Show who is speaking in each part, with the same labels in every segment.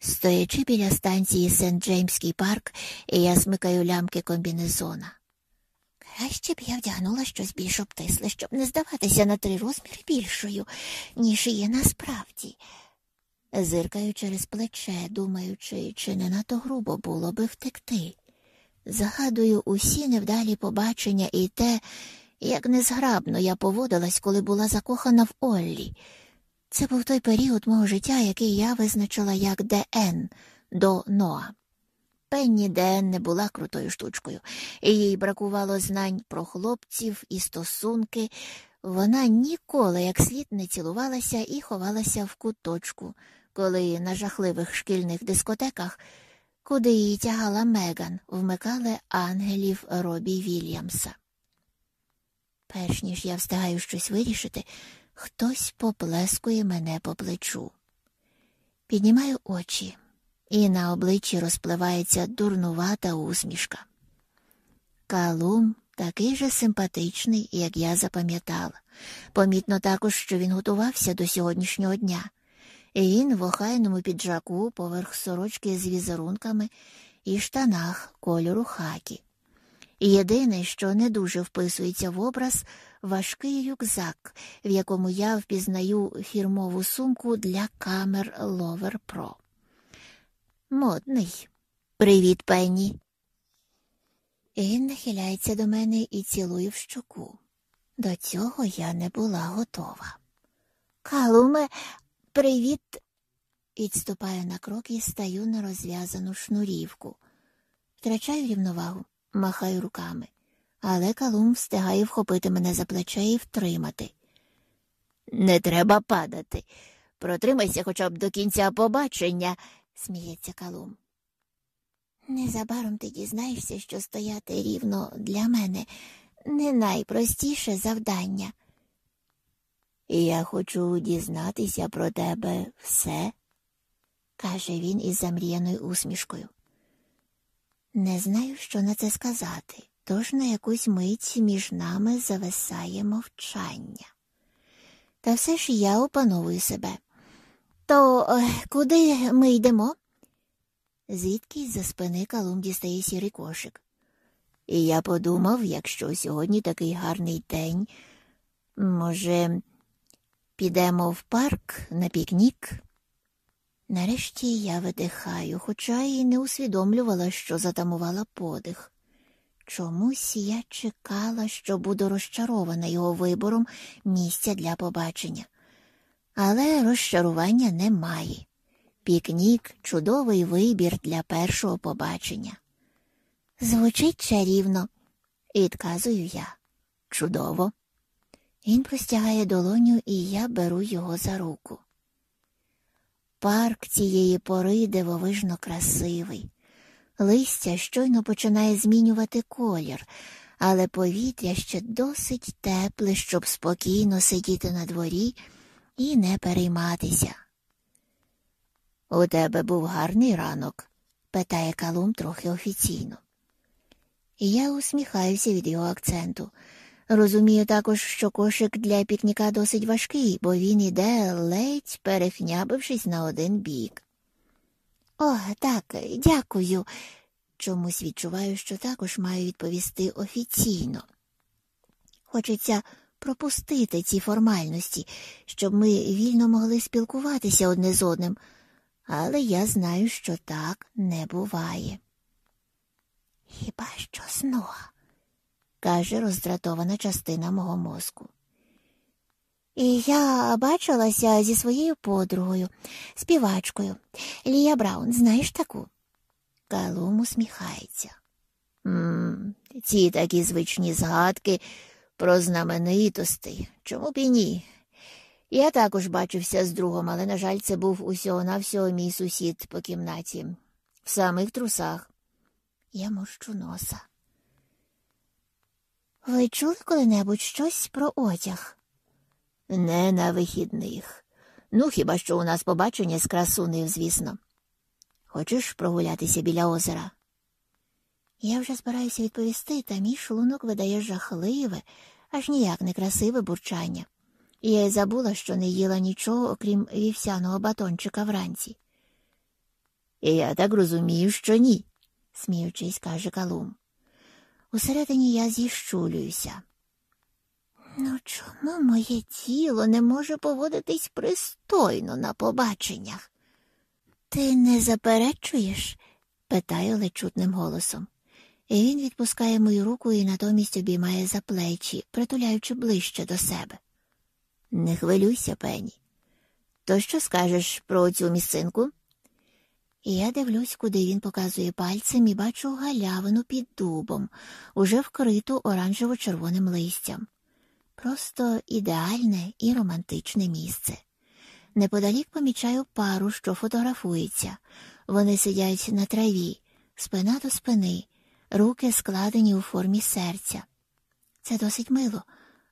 Speaker 1: Стоячи біля станції Сент Джеймський парк, я смикаю лямки комбінезона. Краще б я вдягнула щось більш обтисле, щоб не здаватися на три розміри більшою, ніж є насправді. Зиркаю через плече, думаючи, чи не надто грубо було би втекти. Згадую усі невдалі побачення і те, як незграбно я поводилась, коли була закохана в Оллі. Це був той період мого життя, який я визначила як ДН до Ноа. Пенні ДН не була крутою штучкою, їй бракувало знань про хлопців і стосунки. Вона ніколи як слід не цілувалася і ховалася в куточку, коли на жахливих шкільних дискотеках, куди її тягала Меган, вмикали ангелів Робі Вільямса. Перш ніж я встигаю щось вирішити, хтось поплескує мене по плечу. Піднімаю очі, і на обличчі розпливається дурнувата усмішка. Калум такий же симпатичний, як я запам'ятала. Помітно також, що він готувався до сьогоднішнього дня. Він в охайному піджаку поверх сорочки з візерунками і штанах кольору хакі. Єдине, що не дуже вписується в образ, важкий рюкзак, в якому я впізнаю фірмову сумку для камер Lover Pro. Модний. Привіт, Пенні. Він нахиляється до мене і цілує в щоку. До цього я не була готова. Калуме, привіт. Відступаю на крок і стаю на розв'язану шнурівку. Втрачаю рівновагу махаю руками, але Калум встигає вхопити мене за плече і втримати. Не треба падати. Протримайся хоча б до кінця побачення, сміється Калум. Незабаром ти дізнаєшся, що стояти рівно для мене не найпростіше завдання. Я хочу дізнатися про тебе все, каже він із замріяною усмішкою. Не знаю, що на це сказати, тож на якусь мить між нами зависає мовчання. Та все ж я опановую себе. То е, куди ми йдемо? Звідки за спини Калум дістає сірий кошик. І я подумав, якщо сьогодні такий гарний день, може, підемо в парк на пікнік? Нарешті я видихаю, хоча й не усвідомлювала, що затамувала подих. Чомусь я чекала, що буду розчарована його вибором місця для побачення. Але розчарування немає. Пікнік чудовий вибір для першого побачення. Звучить чарівно, відказую я. Чудово. Він простягає долоню, і я беру його за руку. Парк цієї пори дивовижно красивий. Листя щойно починає змінювати колір, але повітря ще досить тепле, щоб спокійно сидіти на дворі і не перейматися. У тебе був гарний ранок? питає Калум трохи офіційно. Я усміхаюся від його акценту. Розумію також, що кошик для пікніка досить важкий, бо він іде ледь перехнябившись на один бік. О, так, дякую. Чомусь відчуваю, що також маю відповісти офіційно. Хочеться пропустити ці формальності, щоб ми вільно могли спілкуватися одне з одним, але я знаю, що так не буває. Хіба що снова? Каже роздратована частина мого мозку. І я бачилася зі своєю подругою, співачкою. Лія Браун, знаєш таку? Калум усміхається. «Ммм, Ці такі звичні згадки про знаменитості. Чому б і ні? Я також бачився з другом, але, на жаль, це був усього навсього мій сусід по кімнаті, в самих трусах. Я морщу носа. Ви чули коли-небудь щось про одяг? Не на вихідних. Ну, хіба що у нас побачення з красунею, звісно. Хочеш прогулятися біля озера? Я вже збираюся відповісти, та мій шлунок видає жахливе, аж ніяк не красиве бурчання. І я й забула, що не їла нічого, окрім вівсяного батончика вранці. Я так розумію, що ні, сміючись, каже Калум. Усередині я зіщулююся. Ну, чому моє тіло не може поводитись пристойно на побаченнях? Ти не заперечуєш? питаю лечутним голосом. І він відпускає мою руку і натомість обіймає за плечі, притуляючи ближче до себе. Не хвилюйся, Пені. То що скажеш про цю місцинку? І я дивлюсь, куди він показує пальцем, і бачу галявину під дубом, уже вкриту оранжево-червоним листям. Просто ідеальне і романтичне місце. Неподалік помічаю пару, що фотографується. Вони сидять на траві, спина до спини, руки складені у формі серця. Це досить мило,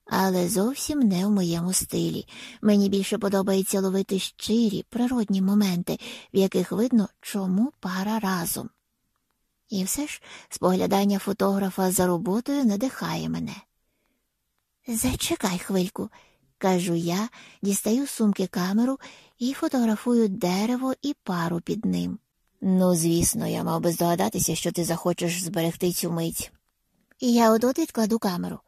Speaker 1: але зовсім не в моєму стилі. Мені більше подобається ловити щирі, природні моменти, в яких видно, чому пара разом. І все ж споглядання фотографа за роботою надихає мене. Зачекай хвильку, кажу я, дістаю з сумки камеру і фотографую дерево і пару під ним. Ну, звісно, я мав би здогадатися, що ти захочеш зберегти цю мить. І я от відкладу камеру.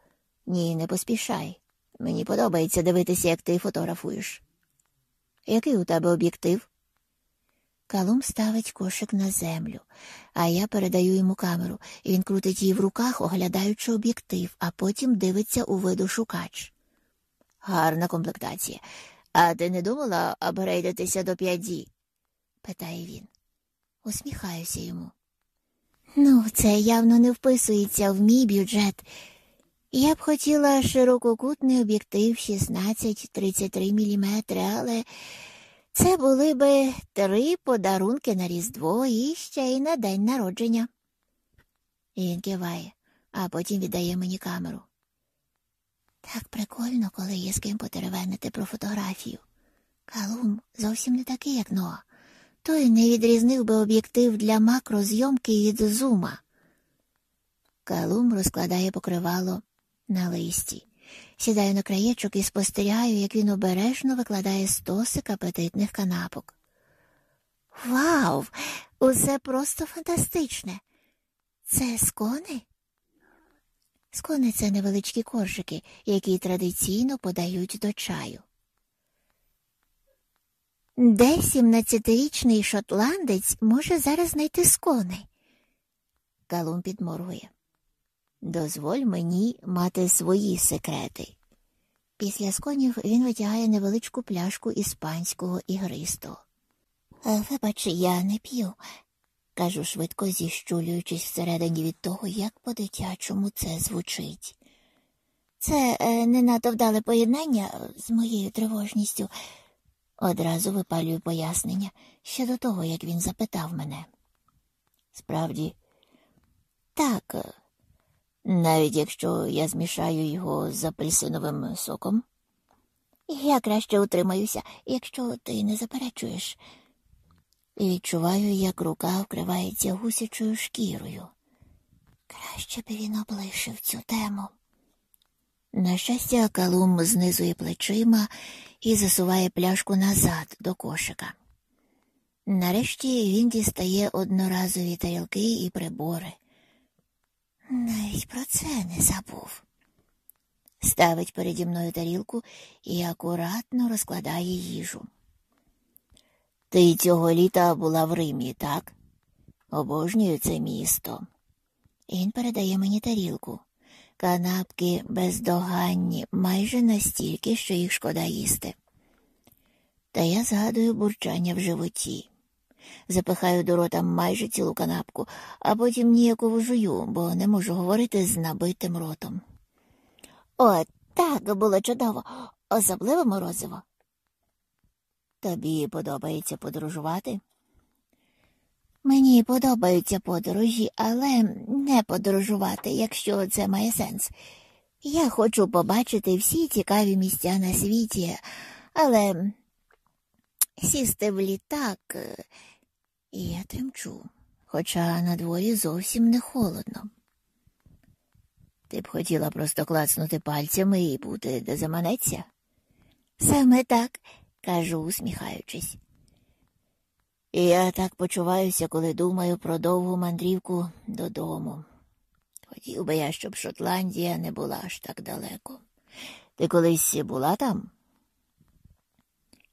Speaker 1: Ні, не поспішай. Мені подобається дивитися, як ти фотографуєш. Який у тебе об'єктив? Калум ставить кошик на землю, а я передаю йому камеру, він крутить її в руках, оглядаючи об'єктив, а потім дивиться у виду шукач. Гарна комплектація. А ти не думала апгрейдитися до 5D? питає він. Усміхаюся йому. Ну, це явно не вписується в мій бюджет. Я б хотіла ширококутний об'єктив 16-33 мм, але це були би три подарунки на Різдво і ще й на день народження. Він киває, а потім віддає мені камеру. Так прикольно, коли є з ким потеревенити про фотографію. Калум зовсім не такий, як Ноа. Той не відрізнив би об'єктив для макрозйомки від зума. Калум розкладає покривало на листі. Сідаю на краєчок і спостерігаю, як він обережно викладає стосик апетитних канапок. Вау! Усе просто фантастичне. Це скони? Скони це невеличкі коржики, які традиційно подають до чаю. Де сімнадцятирічний шотландець може зараз знайти скони? Галум підморгує. Дозволь мені мати свої секрети. Після сконів він витягає невеличку пляшку іспанського ігристого. Вибач, я не п'ю, кажу швидко зіщулюючись всередині від того, як по-дитячому це звучить. Це е, не надто вдале поєднання з моєю тривожністю. Одразу випалюю пояснення ще до того, як він запитав мене. Справді, так, навіть якщо я змішаю його з апельсиновим соком. Я краще утримаюся, якщо ти не заперечуєш. І відчуваю, як рука вкривається гусячою шкірою. Краще б він облишив цю тему. На щастя, Калум знизує плечима і засуває пляшку назад до кошика. Нарешті він дістає одноразові тарілки і прибори. Навіть про це не забув. Ставить переді мною тарілку і акуратно розкладає їжу. Ти цього літа була в Римі, так? Обожнюю це місто. Він передає мені тарілку. Канапки бездоганні, майже настільки, що їх шкода їсти. Та я згадую бурчання в животі запихаю до рота майже цілу канапку, а потім ніяково жую, бо не можу говорити з набитим ротом. О, так було чудово, особливо морозиво. Тобі подобається подорожувати? Мені подобаються подорожі, але не подорожувати, якщо це має сенс. Я хочу побачити всі цікаві місця на світі, але сісти в літак і я тремчу, хоча на дворі зовсім не холодно. Ти б хотіла просто клацнути пальцями і бути де заманеться? Саме так, кажу, усміхаючись. І я так почуваюся, коли думаю про довгу мандрівку додому. Хотів би я, щоб Шотландія не була аж так далеко. Ти колись була там?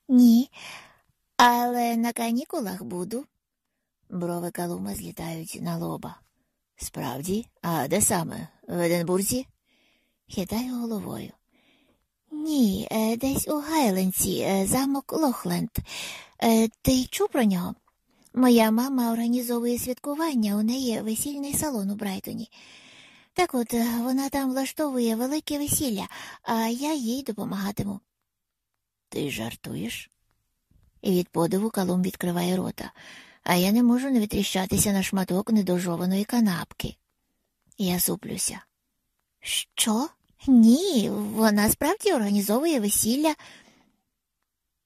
Speaker 1: Ні, але на канікулах буду. Брови Калума злітають на лоба. Справді, а де саме? В Единбурзі? Хитаю головою. Ні, е, десь у Гайленці, е, замок Лохленд. Е, ти чув про нього? Моя мама організовує святкування, у неї весільний салон у Брайтоні. Так от вона там влаштовує велике весілля, а я їй допомагатиму. Ти жартуєш? І від подиву Калум відкриває рота, а я не можу не витріщатися на шматок недожованої канапки. Я суплюся. Що? Ні, вона справді організовує весілля.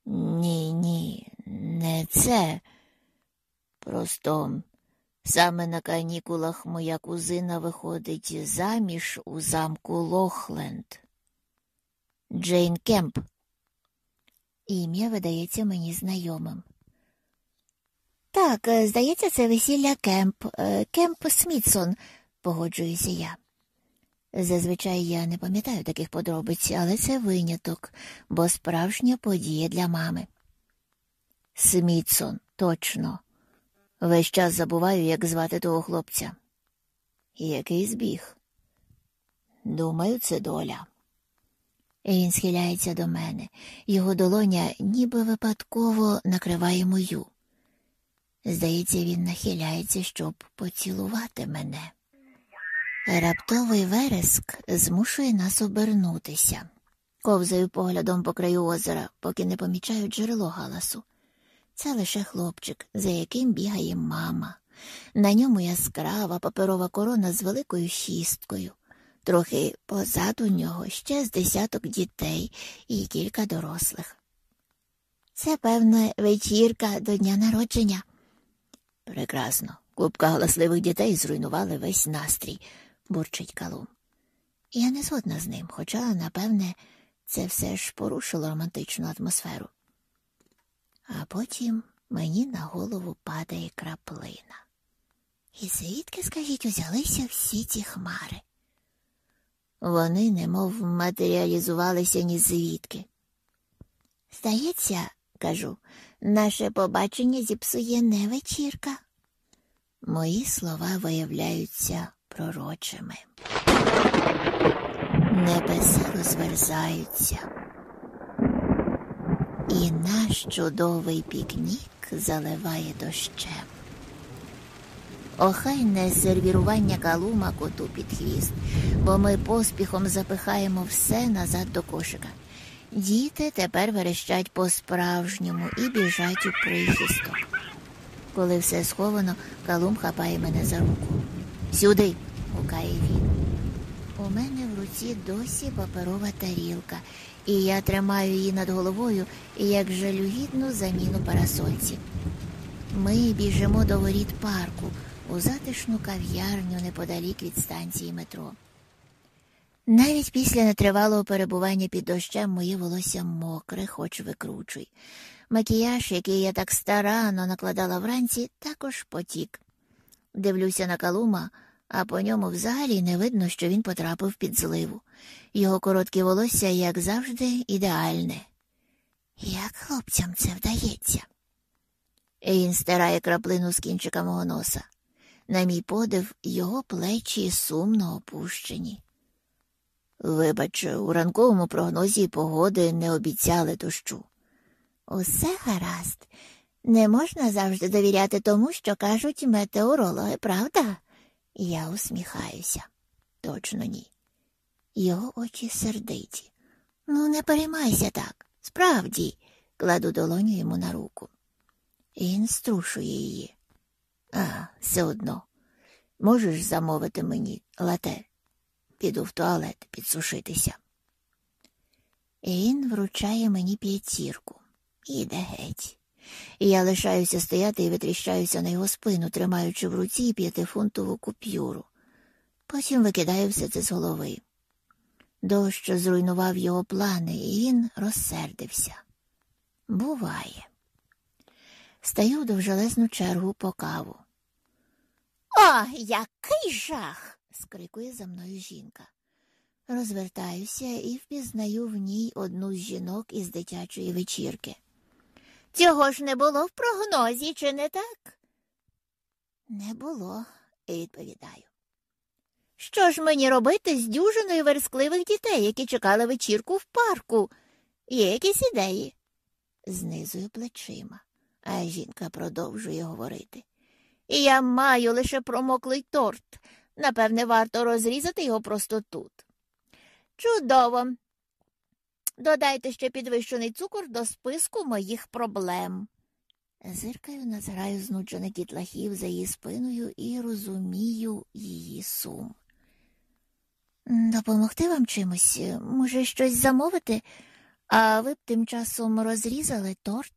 Speaker 1: Ні, ні, не це. Просто саме на канікулах моя кузина виходить заміж у замку Лохленд. Джейн Кемп. Ім'я видається мені знайомим. Так, здається, це весілля Кемп, Кемп Смітсон, погоджуюся я. Зазвичай я не пам'ятаю таких подробиць, але це виняток, бо справжня подія для мами. Смітсон, точно. Весь час забуваю, як звати того хлопця. Який збіг? Думаю, це доля. Він схиляється до мене, його долоня ніби випадково накриває мою. Здається, він нахиляється, щоб поцілувати мене. Раптовий вереск змушує нас обернутися. Ковзаю поглядом по краю озера, поки не помічаю джерело галасу. Це лише хлопчик, за яким бігає мама. На ньому яскрава паперова корона з великою шісткою. Трохи позаду нього ще з десяток дітей і кілька дорослих. Це, певне, вечірка до дня народження. Прекрасно. Купка галасливих дітей зруйнували весь настрій, бурчить Калум. Я не згодна з ним, хоча, напевне, це все ж порушило романтичну атмосферу. А потім мені на голову падає краплина. І звідки, скажіть, узялися всі ці хмари? Вони немов матеріалізувалися ні звідки. Здається, кажу, наше побачення зіпсує не вечірка. Мої слова виявляються пророчими. Небеса розверзаються, і наш чудовий пікнік заливає дощем. Охайне сервірування калума коту під хвіст, бо ми поспіхом запихаємо все назад до кошика. Діти тепер верещать по-справжньому і біжать у прихисток. Коли все сховано, калум хапає мене за руку. Сюди, гукає він. У мене в руці досі паперова тарілка, і я тримаю її над головою як жалюгідну заміну парасольці. Ми біжимо до воріт парку у затишну кав'ярню неподалік від станції метро. Навіть після нетривалого перебування під дощем моє волосся мокре, хоч викручуй. Макіяж, який я так старанно накладала вранці, також потік. Дивлюся на калума, а по ньому взагалі не видно, що він потрапив під зливу. Його коротке волосся, як завжди, ідеальне. Як хлопцям це вдається? Він стирає краплину з кінчика мого носа. На мій подив, його плечі сумно опущені. Вибач, у ранковому прогнозі погоди не обіцяли дощу. Усе гаразд. Не можна завжди довіряти тому, що кажуть метеорологи, правда? Я усміхаюся. Точно ні. Його очі сердиті. Ну, не переймайся так. Справді, кладу долоню йому на руку. Він струшує її. А, все одно. Можеш замовити мені лате? Піду в туалет підсушитися. Він вручає мені п'ятірку. Іде геть. І я лишаюся стояти і витріщаюся на його спину, тримаючи в руці п'ятифунтову купюру. Потім викидаю все це з голови. Дощ зруйнував його плани, і він розсердився. Буває. стаю в довжелезну чергу по каву. О, який жах. Скрикує за мною жінка. Розвертаюся і впізнаю в ній одну з жінок із дитячої вечірки. Цього ж не було в прогнозі, чи не так? Не було, відповідаю. Що ж мені робити з дюжиною верскливих дітей, які чекали вечірку в парку? Є якісь ідеї? Знизую плечима, а жінка продовжує говорити. Я маю лише промоклий торт. Напевне, варто розрізати його просто тут. Чудово. Додайте ще підвищений цукор до списку моїх проблем. Зиркаю на зграю знуджених дітлахів за її спиною і розумію її сум. Допомогти вам чимось? Може, щось замовити, а ви б тим часом розрізали торт?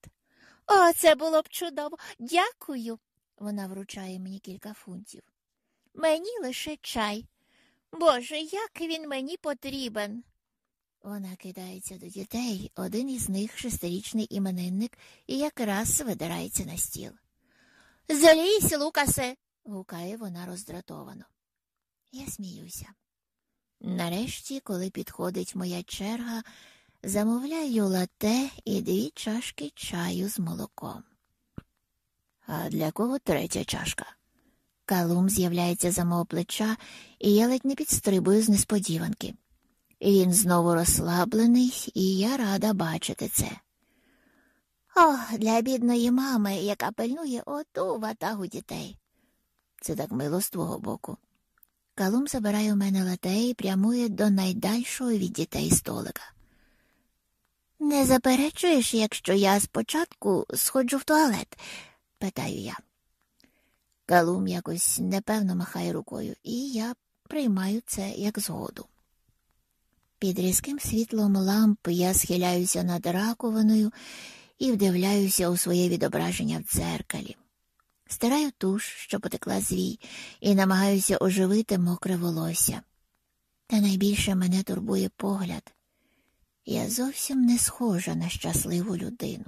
Speaker 1: О, це було б чудово. Дякую. Вона вручає мені кілька фунтів. Мені лише чай. Боже, як він мені потрібен. Вона кидається до дітей, один із них шестирічний іменинник, і якраз видирається на стіл. Залізь, Лукасе. гукає вона роздратовано. Я сміюся. Нарешті, коли підходить моя черга, замовляю лате і дві чашки чаю з молоком. А для кого третя чашка? Калум з'являється за мого плеча, і я ледь не підстрибую з несподіванки. Він знову розслаблений, і я рада бачити це. О, для бідної мами, яка пильнує оту ватагу дітей. Це так мило з твого боку. Калум забирає у мене лате і прямує до найдальшого від дітей столика. Не заперечуєш, якщо я спочатку сходжу в туалет? питаю я. Калум якось непевно махає рукою, і я приймаю це як згоду. Під різким світлом ламп я схиляюся над раковиною і вдивляюся у своє відображення в дзеркалі. Стираю туш, що потекла звій, і намагаюся оживити мокре волосся. Та найбільше мене турбує погляд. Я зовсім не схожа на щасливу людину.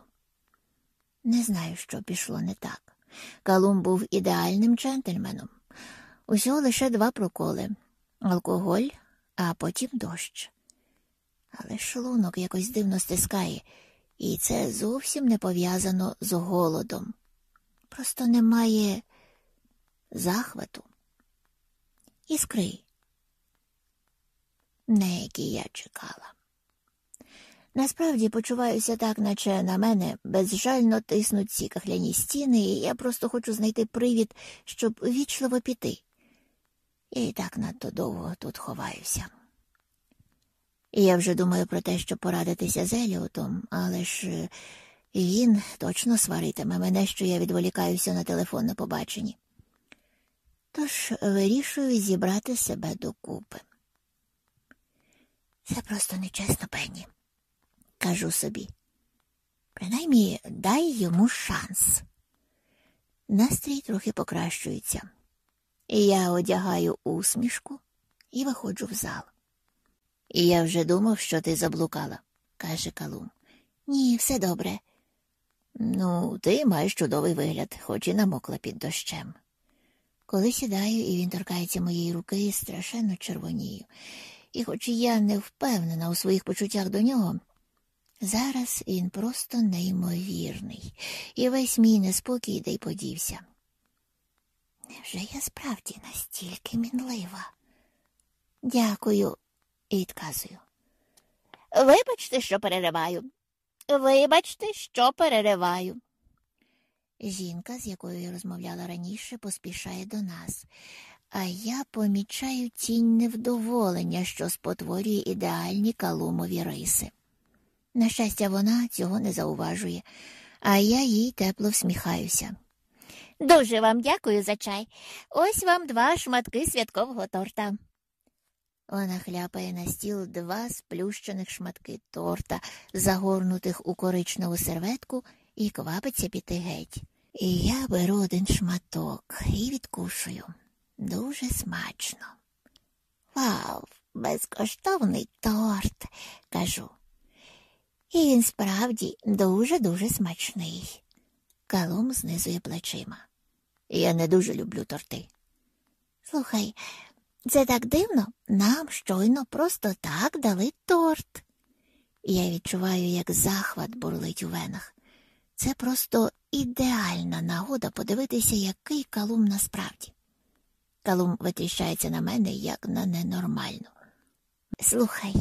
Speaker 1: Не знаю, що пішло не так. Калум був ідеальним джентльменом. Усього лише два проколи алкоголь, а потім дощ. Але шлунок якось дивно стискає, і це зовсім не пов'язано з голодом. Просто немає захвату. Іскри, на які я чекала. Насправді почуваюся так, наче на мене безжально тиснуть ці кахляні стіни, і я просто хочу знайти привід, щоб вічливо піти. Я і так надто довго тут ховаюся. І я вже думаю про те, щоб порадитися з Еліотом, але ж е, він точно сваритиме мене, що я відволікаюся на телефон на побаченні. Тож вирішую зібрати себе докупи. Це просто нечесно, Пенні кажу собі. Принаймні дай йому шанс. Настрій трохи покращується. Я одягаю усмішку і виходжу в зал. Я вже думав, що ти заблукала, каже Калум. Ні, все добре. Ну, ти маєш чудовий вигляд, хоч і намокла під дощем. Коли сідаю, і він торкається моєї руки, страшенно червонію. І хоч я не впевнена у своїх почуттях до нього, Зараз він просто неймовірний, і весь мій неспокій де й подівся. Невже я справді настільки мінлива? Дякую, і відказую. Вибачте, що перериваю. Вибачте, що перериваю. Жінка, з якою я розмовляла раніше, поспішає до нас, а я помічаю тінь невдоволення, що спотворює ідеальні калумові риси. На щастя, вона цього не зауважує, а я їй тепло всміхаюся. Дуже вам дякую за чай. Ось вам два шматки святкового торта. Вона хляпає на стіл два сплющених шматки торта, загорнутих у коричневу серветку, і квапиться піти геть. І я беру один шматок і відкушую. Дуже смачно. Вау, безкоштовний торт, кажу. І він справді дуже-дуже смачний. Калум знизує плечима. Я не дуже люблю торти. Слухай, це так дивно, нам щойно просто так дали торт. Я відчуваю, як захват бурлить у венах. Це просто ідеальна нагода подивитися, який калум насправді. Калум витріщається на мене як на ненормальну. Слухай,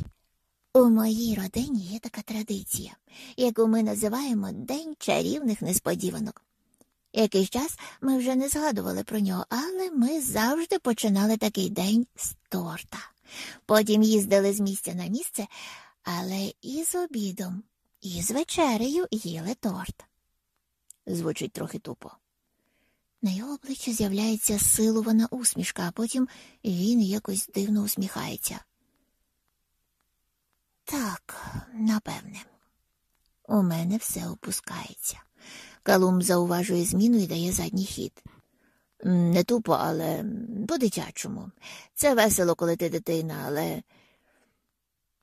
Speaker 1: у моїй родині є така традиція, яку ми називаємо День чарівних несподіванок. Якийсь час ми вже не згадували про нього, але ми завжди починали такий день з торта. Потім їздили з місця на місце, але і з обідом, і з вечерею їли торт. Звучить трохи тупо. На його обличчі з'являється силувана усмішка, а потім він якось дивно усміхається. Так, напевне, у мене все опускається. Калум зауважує зміну і дає задній хід. Не тупо, але по-дитячому. Це весело, коли ти дитина, але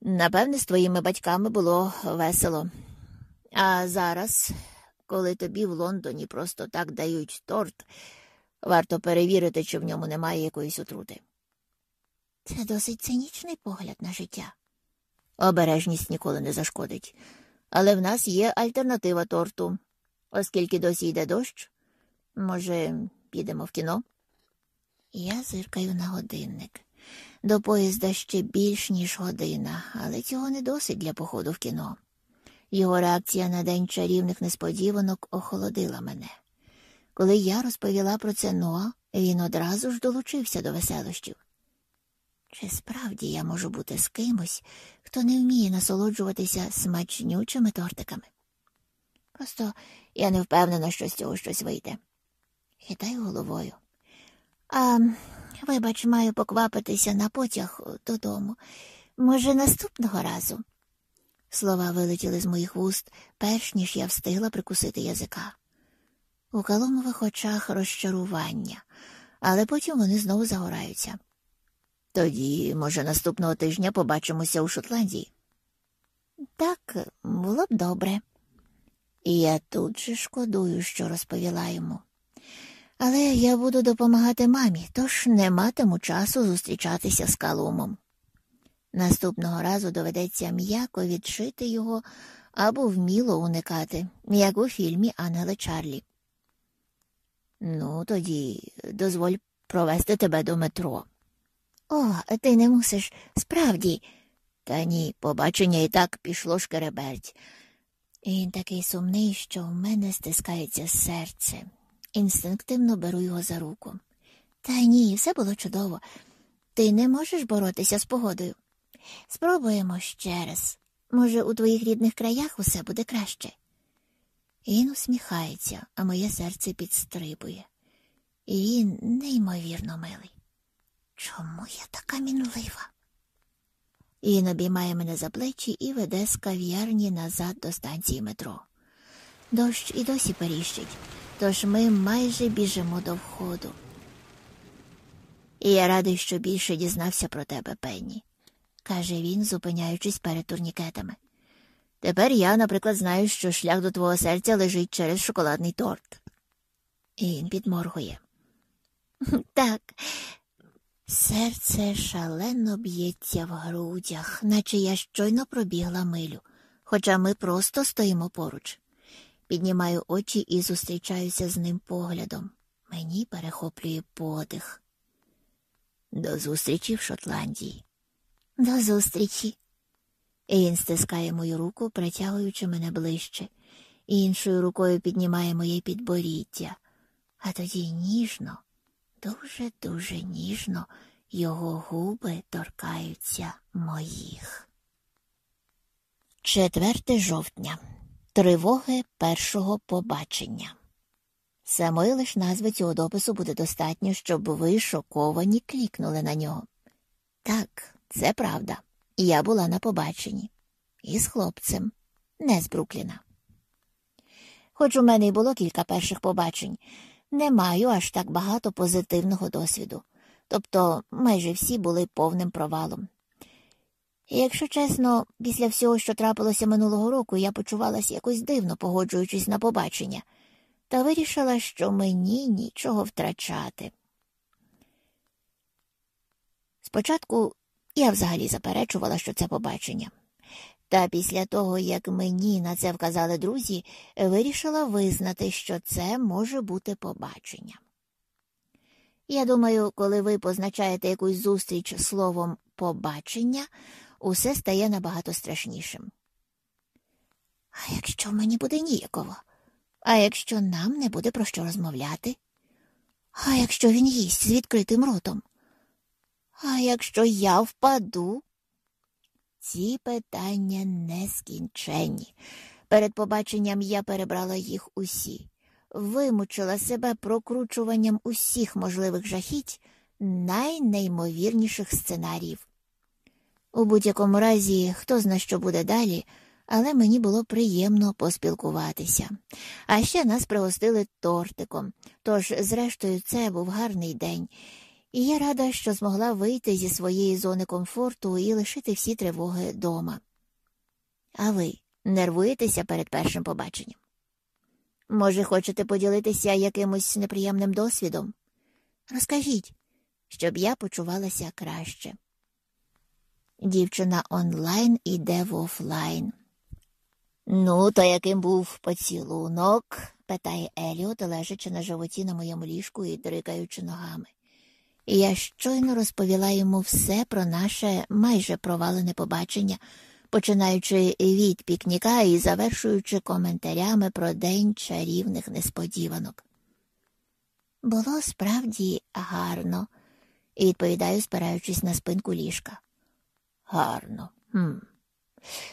Speaker 1: напевне, з твоїми батьками було весело. А зараз, коли тобі в Лондоні просто так дають торт, варто перевірити, чи в ньому немає якоїсь отрути. Це досить цинічний погляд на життя. Обережність ніколи не зашкодить. Але в нас є альтернатива торту. Оскільки досі йде дощ, може, підемо в кіно? Я зиркаю на годинник. До поїзда ще більш, ніж година, але цього не досить для походу в кіно. Його реакція на день чарівних несподіванок охолодила мене. Коли я розповіла про це Ноа, він одразу ж долучився до веселощів. Чи справді я можу бути з кимось, хто не вміє насолоджуватися смачнючими тортиками? Просто я не впевнена, що з цього щось вийде. Хитаю головою. А, вибач, маю поквапитися на потяг додому. Може, наступного разу? Слова вилетіли з моїх вуст, перш ніж я встигла прикусити язика. У каломових очах розчарування, але потім вони знову загораються. Тоді, може, наступного тижня побачимося у Шотландії. Так, було б добре. Я тут же шкодую, що розповіла йому. Але я буду допомагати мамі, тож не матиму часу зустрічатися з калумом. Наступного разу доведеться м'яко відшити його або вміло уникати, як у фільмі Ангели Чарлі. Ну, тоді дозволь провести тебе до метро. О, ти не мусиш справді. Та ні, побачення і так пішло шкереберть. Він такий сумний, що в мене стискається серце. Інстинктивно беру його за руку. Та ні, все було чудово. Ти не можеш боротися з погодою. Спробуємо ще раз. Може, у твоїх рідних краях усе буде краще. Він усміхається, а моє серце підстрибує. І він неймовірно милий. Чому я така мінлива? Він обіймає мене за плечі і веде з кав'ярні назад до станції метро. Дощ і досі періщить, тож ми майже біжимо до входу. І я радий, що більше дізнався про тебе, Пенні, каже він, зупиняючись перед турнікетами. Тепер я, наприклад, знаю, що шлях до твого серця лежить через шоколадний торт. І він підморгує. Так, Серце шалено б'ється в грудях, наче я щойно пробігла милю, хоча ми просто стоїмо поруч. Піднімаю очі і зустрічаюся з ним поглядом. Мені перехоплює подих. До зустрічі в Шотландії. До зустрічі. І він стискає мою руку, притягуючи мене ближче, іншою рукою піднімає моє підборіддя, а тоді ніжно дуже-дуже ніжно його губи торкаються моїх. 4 жовтня. Тривоги першого побачення. Самої лиш назви цього допису буде достатньо, щоб ви шоковані клікнули на нього. Так, це правда. Я була на побаченні. Із хлопцем, не з Брукліна. Хоч у мене й було кілька перших побачень, не маю аж так багато позитивного досвіду, тобто майже всі були повним провалом. І якщо чесно, після всього, що трапилося минулого року, я почувалася якось дивно, погоджуючись на побачення. та вирішила, що мені нічого втрачати. Спочатку я взагалі заперечувала, що це побачення. Та після того, як мені на це вказали друзі, вирішила визнати, що це може бути побаченням. Я думаю, коли ви позначаєте якусь зустріч словом побачення, усе стає набагато страшнішим. А якщо мені буде ніяково? А якщо нам не буде про що розмовляти? А якщо він їсть з відкритим ротом? А якщо я впаду? Ці питання нескінченні. Перед побаченням я перебрала їх усі, вимучила себе прокручуванням усіх можливих жахіть, найнеймовірніших сценаріїв. У будь-якому разі, хто зна, що буде далі, але мені було приємно поспілкуватися. А ще нас пригостили тортиком, тож, зрештою, це був гарний день, і я рада, що змогла вийти зі своєї зони комфорту і лишити всі тривоги дома. А ви нервуєтеся перед першим побаченням? Може, хочете поділитися якимось неприємним досвідом? Розкажіть, щоб я почувалася краще. Дівчина онлайн іде в офлайн. Ну, то яким був поцілунок? питає Еліот, лежачи на животі на моєму ліжку і дрикаючи ногами. Я щойно розповіла йому все про наше майже провалене побачення, починаючи від пікніка і завершуючи коментарями про день чарівних несподіванок. Було справді гарно, відповідаю, спираючись на спинку ліжка. Гарно. Хм.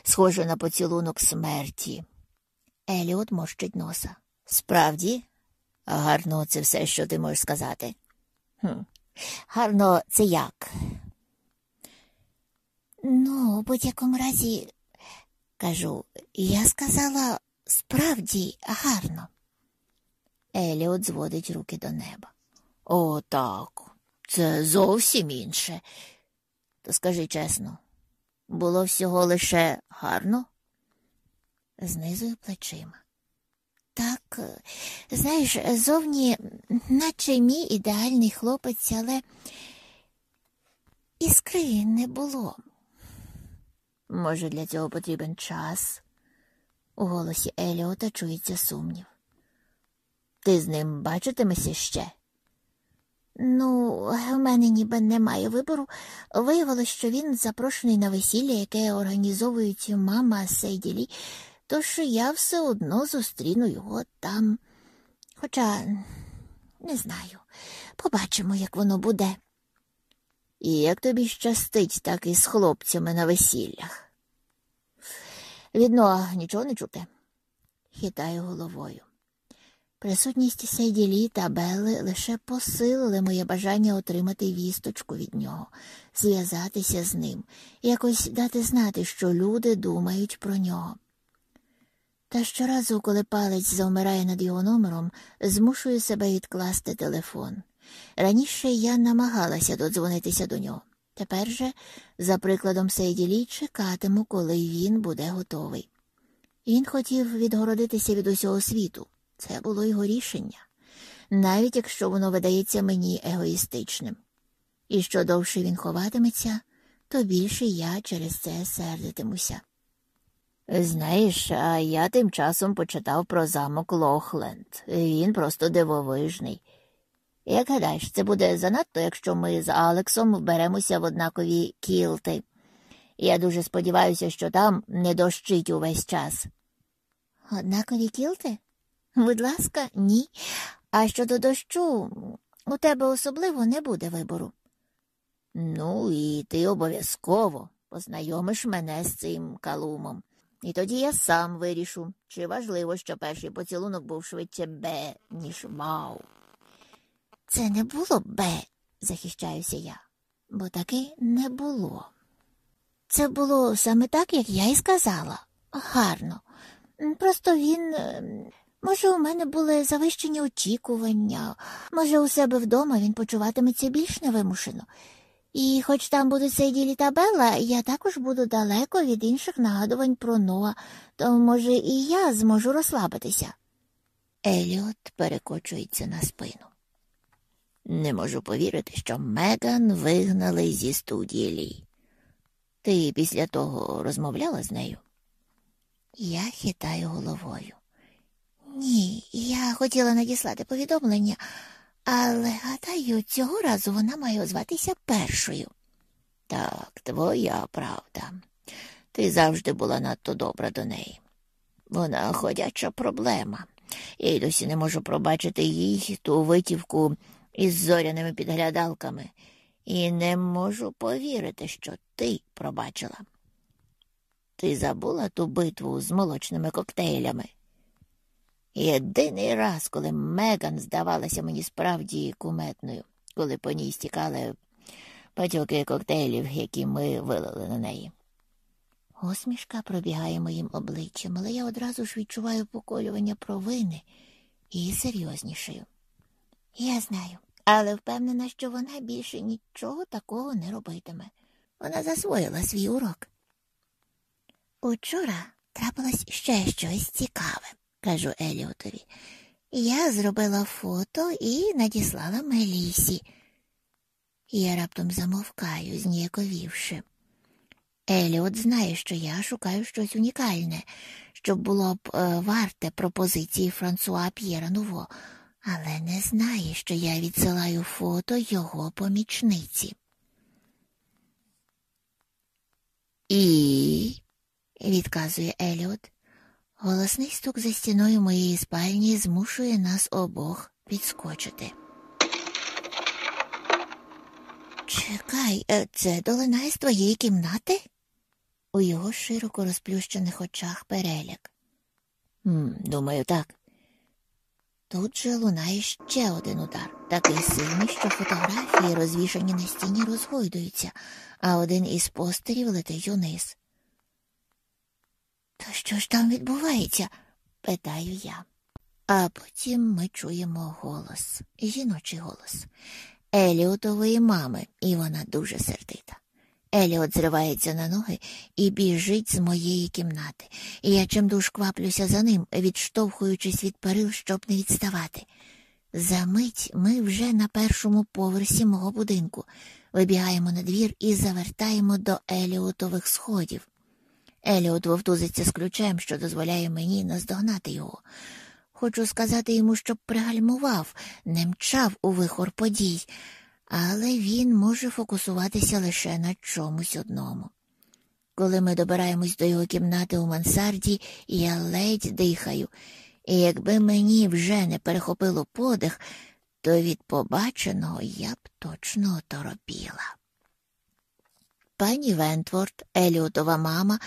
Speaker 1: Схоже на поцілунок смерті. Еліот морщить носа. Справді, гарно це все, що ти можеш сказати. Хм. Гарно це як? Ну, у будь-якому разі, кажу, я сказала справді гарно. Еліот зводить руки до неба. О, так, це зовсім інше. То скажи чесно, було всього лише гарно? Знизую плечима. Так, знаєш, зовні, наче мій ідеальний хлопець, але іскри не було. Може, для цього потрібен час? У голосі Еліота чується сумнів. Ти з ним бачитимешся ще? Ну, в мене ніби немає вибору. Виявилось, що він запрошений на весілля, яке організовують мама Сейділі, тож я все одно зустріну його там. Хоча не знаю, побачимо, як воно буде. І як тобі щастить так із хлопцями на весіллях? Відно, нічого не чути, хитаю головою. Присутність Сейділі та Белли лише посилили моє бажання отримати вісточку від нього, зв'язатися з ним, якось дати знати, що люди думають про нього. Та щоразу, коли палець завмирає над його номером, змушую себе відкласти телефон. Раніше я намагалася додзвонитися до нього. Тепер же, за прикладом Сейділі, чекатиму, коли він буде готовий. Він хотів відгородитися від усього світу. Це було його рішення, навіть якщо воно видається мені егоїстичним. І що довше він ховатиметься, то більше я через це сердитимуся. Знаєш, а я тим часом почитав про замок Лохленд. Він просто дивовижний. Як гадаєш, це буде занадто, якщо ми з Алексом вберемося в однакові кілти. Я дуже сподіваюся, що там не дощить увесь час. Однакові кілти? Будь ласка, ні. А щодо дощу, у тебе особливо не буде вибору. Ну, і ти обов'язково познайомиш мене з цим калумом. І тоді я сам вирішу, чи важливо, що перший поцілунок був швидше Б, ніж Вау. Це не було Б, захищаюся я, бо таки не було. Це було саме так, як я й сказала. Гарно. Просто він. Ем, може, у мене були завищені очікування, може, у себе вдома він почуватиметься більш невимушено. І хоч там будуть Сейділі та Белла, я також буду далеко від інших нагадувань про Ноа, то, може, і я зможу розслабитися. Еліот перекочується на спину. Не можу повірити, що Меган вигнали зі студії Лі. Ти після того розмовляла з нею? Я хитаю головою. Ні, я хотіла надіслати повідомлення, але гадаю, цього разу вона має озватися першою. Так, твоя правда. Ти завжди була надто добра до неї. Вона ходяча проблема. Я й досі не можу пробачити їй ту витівку із зоряними підглядалками, і не можу повірити, що ти пробачила. Ти забула ту битву з молочними коктейлями? Єдиний раз, коли Меган здавалася мені справді куметною, коли по ній стікали патьоки коктейлів, які ми вилили на неї. Усмішка пробігає моїм обличчям, але я одразу ж відчуваю поколювання провини і серйознішою. Я знаю, але впевнена, що вона більше нічого такого не робитиме. Вона засвоїла свій урок. Учора трапилось ще щось цікаве, кажу Еліотові. Я зробила фото і надіслала Мелісі. Я раптом замовкаю, зніяковівши. Еліот знає, що я шукаю щось унікальне, що було б е, варте пропозиції Франсуа П'єра Нуво, але не знає, що я відсилаю фото його помічниці. І, відказує Еліот, голосний стук за стіною моєї спальні змушує нас обох підскочити. Чекай, е, це долинає з твоєї кімнати? У його широко розплющених очах переляк. «М, Думаю, так. Тут же лунає ще один удар, такий сильний, що фотографії, розвішані на стіні, розгойдуються, а один із постерів летить униз. То що ж там відбувається? питаю я. А потім ми чуємо голос, жіночий голос Еліотової мами, і вона дуже сердита. Еліот зривається на ноги і біжить з моєї кімнати, і я чимдуж кваплюся за ним, відштовхуючись від перил, щоб не відставати. За мить ми вже на першому поверсі мого будинку вибігаємо на двір і завертаємо до Еліотових сходів. Еліот вовтузиться з ключем, що дозволяє мені наздогнати його. Хочу сказати йому, щоб пригальмував, не мчав у вихор подій але він може фокусуватися лише на чомусь одному. Коли ми добираємось до його кімнати у мансарді, я ледь дихаю, і якби мені вже не перехопило подих, то від побаченого я б точно оторопіла. Пані Вентворд, Еліотова мама,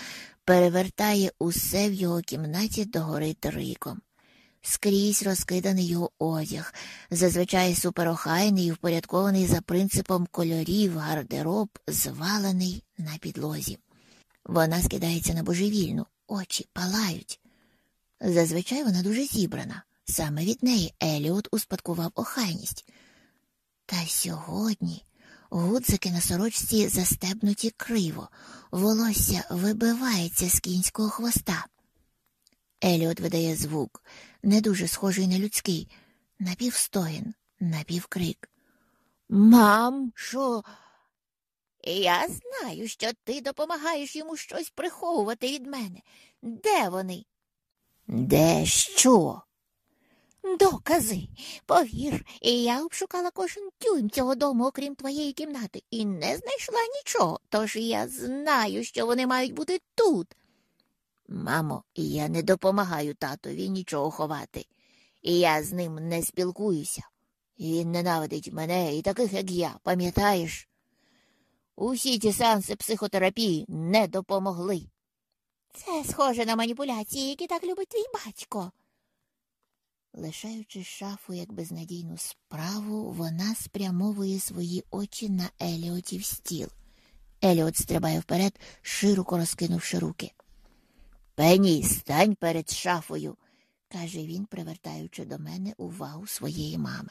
Speaker 1: перевертає усе в його кімнаті догори триком скрізь розкиданий його одяг, зазвичай суперохайний і впорядкований за принципом кольорів, гардероб, звалений на підлозі. Вона скидається на божевільну, очі палають. Зазвичай вона дуже зібрана. Саме від неї Еліот успадкував охайність. Та сьогодні гудзики на сорочці застебнуті криво, волосся вибивається з кінського хвоста. Еліот видає звук, не дуже схожий на людський, напівстогін, напівкрик. Мам, що? Я знаю, що ти допомагаєш йому щось приховувати від мене. Де вони? Де що? Докази, повір, і я обшукала кожен тюйм цього дому, окрім твоєї кімнати, і не знайшла нічого, тож я знаю, що вони мають бути тут. Мамо, я не допомагаю татові нічого ховати, і я з ним не спілкуюся. Він ненавидить мене і таких, як я, пам'ятаєш? Усі ті сеанси психотерапії не допомогли. Це схоже на маніпуляції, які так любить твій батько. Лишаючи шафу як безнадійну справу, вона спрямовує свої очі на Еліотів стіл. Еліот стрибає вперед, широко розкинувши руки. Пені, стань перед шафою, каже він, привертаючи до мене увагу своєї мами.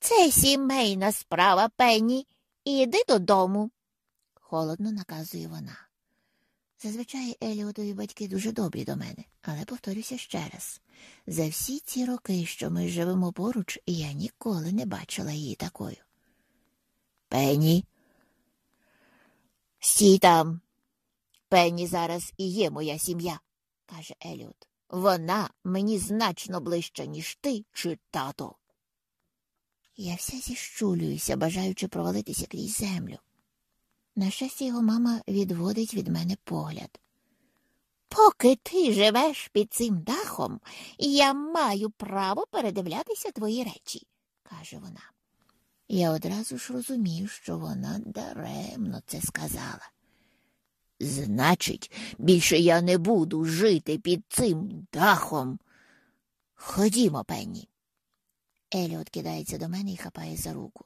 Speaker 1: Це сімейна справа, Пенні. Іди додому, холодно наказує вона. Зазвичай Еліотові батьки дуже добрі до мене, але повторюся ще раз. За всі ці роки, що ми живемо поруч, я ніколи не бачила її такою. Пенні. Стій там. Пенні зараз і є моя сім'я, каже Еліот. Вона мені значно ближча, ніж ти чи тато. Я вся зіщулююся, бажаючи провалитися крізь землю. На щастя, його мама відводить від мене погляд. Поки ти живеш під цим дахом, я маю право передивлятися твої речі, каже вона. Я одразу ж розумію, що вона даремно це сказала. Значить, більше я не буду жити під цим дахом. Ходімо, Пенні. Еліот кидається до мене і хапає за руку.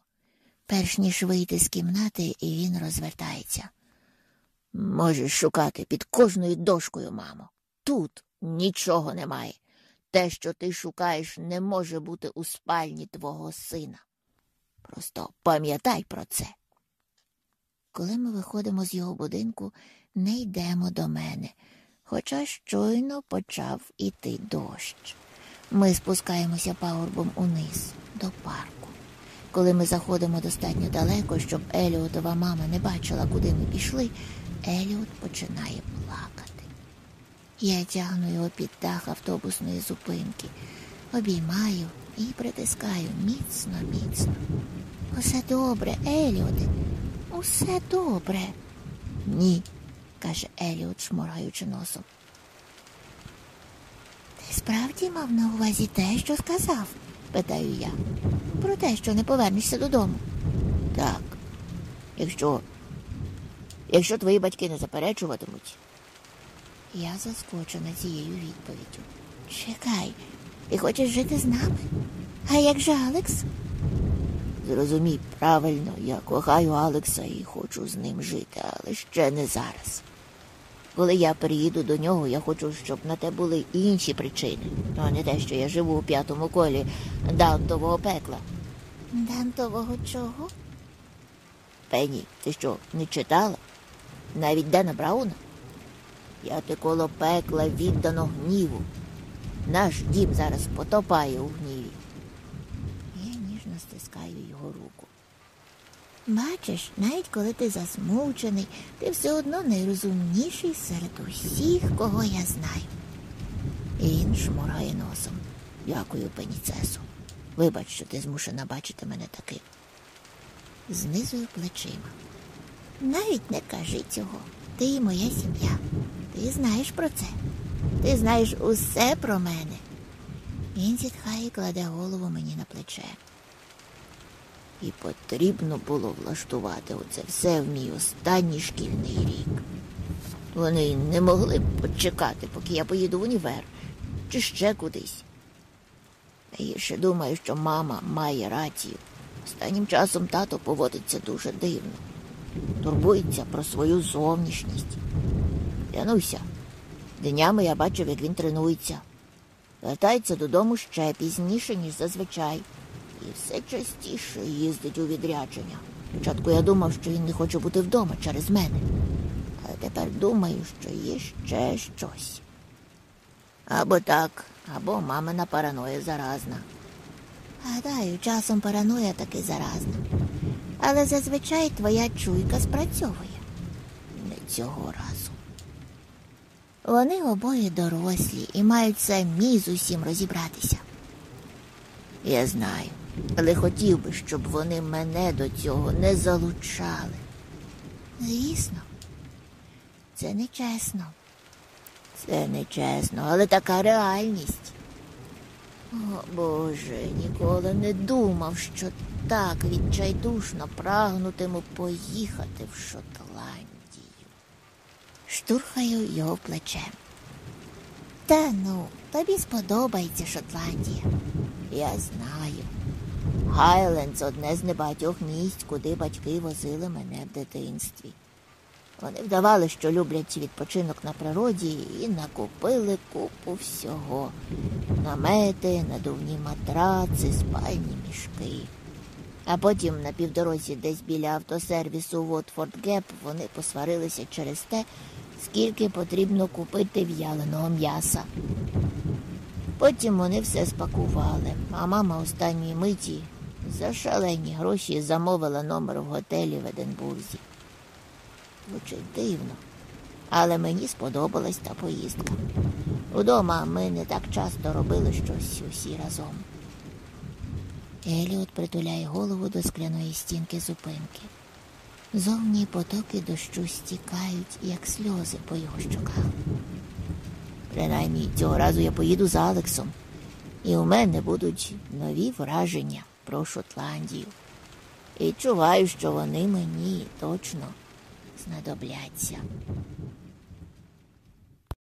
Speaker 1: Перш ніж вийти з кімнати, і він розвертається. Можеш шукати під кожною дошкою, мамо. Тут нічого немає. Те, що ти шукаєш, не може бути у спальні твого сина. Просто пам'ятай про це. Коли ми виходимо з його будинку, не йдемо до мене, хоча щойно почав іти дощ. Ми спускаємося пагорбом униз, до парку. Коли ми заходимо достатньо далеко, щоб Еліотова мама не бачила, куди ми пішли, Еліот починає плакати. Я тягну його під дах автобусної зупинки, обіймаю і притискаю міцно, міцно. Усе добре, Еліоте, усе добре. Ні, каже Еліот, шморгаючи носом. Ти справді мав на увазі те, що сказав? питаю я. Про те, що не повернешся додому. Так, якщо якщо твої батьки не заперечуватимуть. Я заскочена цією відповіддю. Чекай, ти хочеш жити з нами? А як же Алекс? Зрозумій, правильно, я кохаю Алекса і хочу з ним жити, але ще не зараз. Коли я переїду до нього, я хочу, щоб на те були інші причини, а не те, що я живу у п'ятому колі Дантового пекла. Дантового чого? Пені, ти що, не читала? Навіть Дена Брауна? П'яте коло пекла віддано гніву. Наш дім зараз потопає у гніві. Я ніжно стискаю його руку. Бачиш, навіть коли ти засмучений, ти все одно найрозумніший серед усіх, кого я знаю. І він шморгає носом. Дякую, пеніцесу. Вибач, що ти змушена бачити мене таким. Знизую плечима. Навіть не кажи цього. Ти і моя сім'я. Ти знаєш про це. Ти знаєш усе про мене. Він зітхає і кладе голову мені на плече. І потрібно було влаштувати оце все в мій останній шкільний рік. Вони не могли б почекати, поки я поїду в універ чи ще кудись. Я ще думаю, що мама має рацію. Останнім часом тато поводиться дуже дивно, турбується про свою зовнішність. Клянуся, днями я бачив, як він тренується. Вертається додому ще пізніше, ніж зазвичай і все частіше їздить у відрядження. Спочатку я думав, що він не хоче бути вдома через мене, але тепер думаю, що є ще щось. Або так, або мамина параноя заразна. Гадаю, часом параноя таки заразна. Але зазвичай твоя чуйка спрацьовує. Не цього разу. Вони обоє дорослі і мають самі з усім розібратися. Я знаю але хотів би, щоб вони мене до цього не залучали. Звісно, це нечесно. Це нечесно, але така реальність. О, Боже, ніколи не думав, що так відчайдушно прагнутиму поїхати в Шотландію. Штурхаю його плечем. Та ну, тобі сподобається Шотландія. Я знаю. Гайлендс одне з небагатьох місць, куди батьки возили мене в дитинстві. Вони вдавали, що люблять відпочинок на природі, і накупили купу всього намети, надувні матраци, спальні мішки. А потім на півдорозі десь біля автосервісу Вотфорд Геп вони посварилися через те, скільки потрібно купити в'яленого м'яса. Потім вони все спакували, а мама останньої миті за шалені гроші замовила номер в готелі в Единбурзі. Звучить дивно, але мені сподобалась та поїздка. Удома ми не так часто робили щось усі разом. Еліот притуляє голову до скляної стінки зупинки. Зовні потоки дощу стікають, як сльози по його щоках. Принаймні, цього разу я поїду з Алексом, і у мене будуть нові враження про Шотландію. І чуваю, що вони мені точно знадобляться.